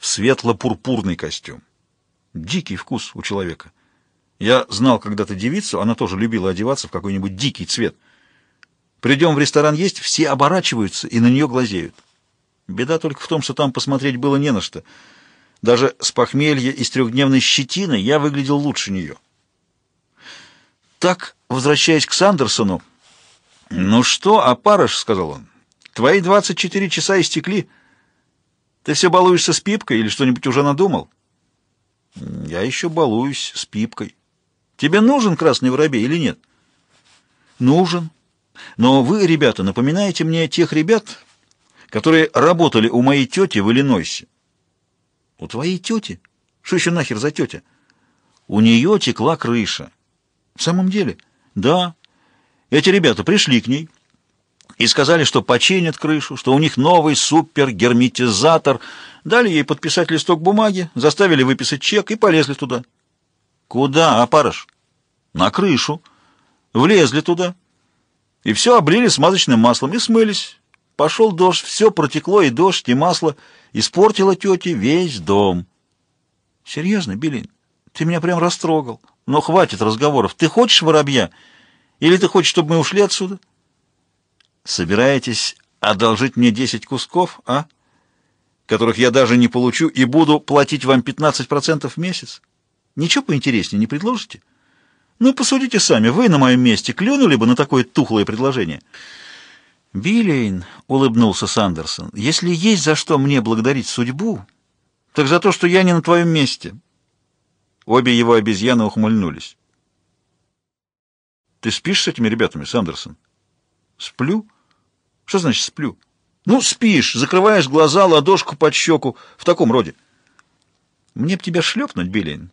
в светло-пурпурный костюм. Дикий вкус у человека. Я знал когда-то девицу, она тоже любила одеваться в какой-нибудь дикий цвет. Придем в ресторан есть, все оборачиваются и на нее глазеют. Беда только в том, что там посмотреть было не на что. Даже с похмелья и с трехдневной щетиной я выглядел лучше нее. Так, возвращаясь к Сандерсону, «Ну что, опарыш», — сказал он, — «твои 24 часа истекли. Ты все балуешься с Пипкой или что-нибудь уже надумал?» «Я еще балуюсь с Пипкой. Тебе нужен красный воробей или нет?» «Нужен. Но вы, ребята, напоминаете мне тех ребят, которые работали у моей тети в Иллинойсе. У твоей тети? Что еще нахер за тетя? У нее текла крыша. В самом деле? Да. Эти ребята пришли к ней и сказали, что починят крышу, что у них новый супер-герметизатор. Дали ей подписать листок бумаги, заставили выписать чек и полезли туда. Куда, опарыш? На крышу. Влезли туда. И все облили смазочным маслом и смылись. Пошел дождь, все протекло, и дождь, и масло. Испортило тете весь дом. Серьезно, Билин, ты меня прям растрогал. Но хватит разговоров. Ты хочешь воробья? Или ты хочешь, чтобы мы ушли отсюда? Собираетесь одолжить мне десять кусков, а? Которых я даже не получу, и буду платить вам 15% в месяц? Ничего поинтереснее не предложите? Ну, посудите сами, вы на моем месте клюнули бы на такое тухлое предложение?» «Биллейн», — улыбнулся Сандерсон, — «если есть за что мне благодарить судьбу, так за то, что я не на твоем месте». Обе его обезьяны ухмыльнулись. «Ты спишь с этими ребятами, Сандерсон?» «Сплю? Что значит сплю?» «Ну, спишь, закрываешь глаза, ладошку под щеку, в таком роде». «Мне б тебя шлепнуть, Биллейн,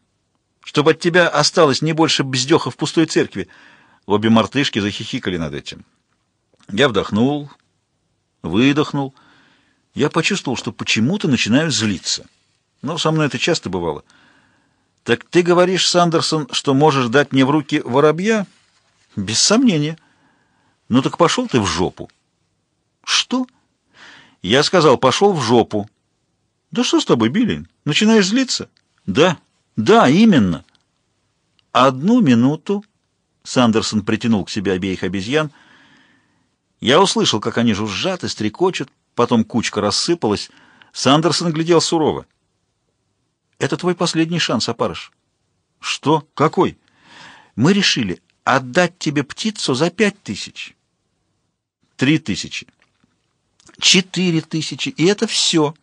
чтобы от тебя осталось не больше бздеха в пустой церкви». Обе мартышки захихикали над этим. Я вдохнул, выдохнул. Я почувствовал, что почему-то начинаю злиться. Но со мной это часто бывало. «Так ты говоришь, Сандерсон, что можешь дать мне в руки воробья?» «Без сомнения». «Ну так пошел ты в жопу». «Что?» «Я сказал, пошел в жопу». «Да что с тобой, Биллин? Начинаешь злиться?» «Да, да, именно». «Одну минуту». Сандерсон притянул к себе обеих обезьян — я услышал, как они жужжат и стрекочут, потом кучка рассыпалась. Сандерсон глядел сурово. «Это твой последний шанс, опарыш». «Что? Какой?» «Мы решили отдать тебе птицу за пять тысяч». «Три тысячи». «Четыре тысячи, и это все».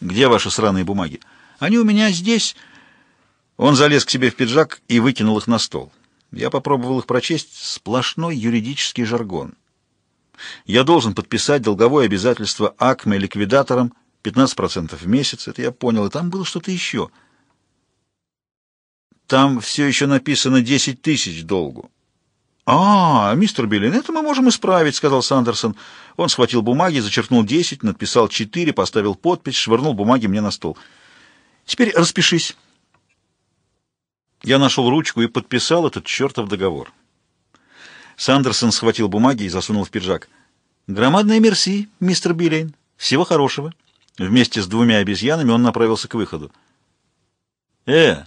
«Где ваши сраные бумаги?» «Они у меня здесь». Он залез к себе в пиджак и выкинул их на стол. Я попробовал их прочесть. Сплошной юридический жаргон. Я должен подписать долговое обязательство АКМе ликвидаторам 15% в месяц, это я понял, и там было что-то еще. Там все еще написано 10 тысяч долгу. «А, мистер Биллин, это мы можем исправить», — сказал Сандерсон. Он схватил бумаги, зачеркнул 10, написал 4, поставил подпись, швырнул бумаги мне на стол. «Теперь распишись». Я нашел ручку и подписал этот чертов договор. Сандерсон схватил бумаги и засунул в пиджак. «Громадная мерси, мистер Биллейн. Всего хорошего». Вместе с двумя обезьянами он направился к выходу. «Э,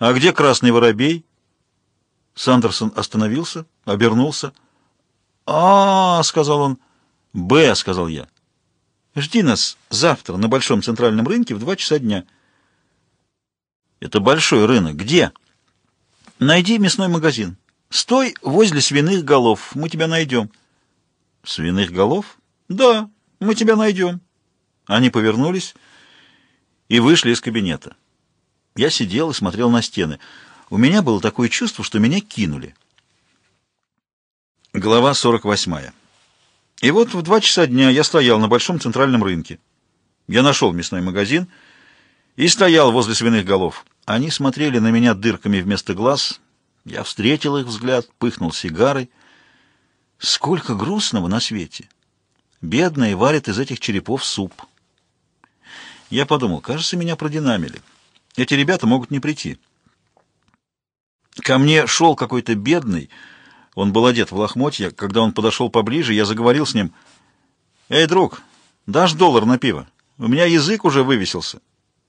а где красный воробей?» Сандерсон остановился, обернулся. а, -а, -а сказал он. «Б», — сказал я. «Жди нас завтра на Большом Центральном рынке в два часа дня». «Это большой рынок. Где?» «Найди мясной магазин». Стой возле свиных голов, мы тебя найдем. Свиных голов? Да, мы тебя найдем. Они повернулись и вышли из кабинета. Я сидел и смотрел на стены. У меня было такое чувство, что меня кинули. Глава 48. И вот в два часа дня я стоял на большом центральном рынке. Я нашел мясной магазин и стоял возле свиных голов. Они смотрели на меня дырками вместо глаз — я встретил их взгляд, пыхнул сигарой. Сколько грустного на свете! Бедные варят из этих черепов суп. Я подумал, кажется, меня продинамили. Эти ребята могут не прийти. Ко мне шел какой-то бедный, он был одет в лохмотья. Когда он подошел поближе, я заговорил с ним. «Эй, друг, дашь доллар на пиво? У меня язык уже вывесился».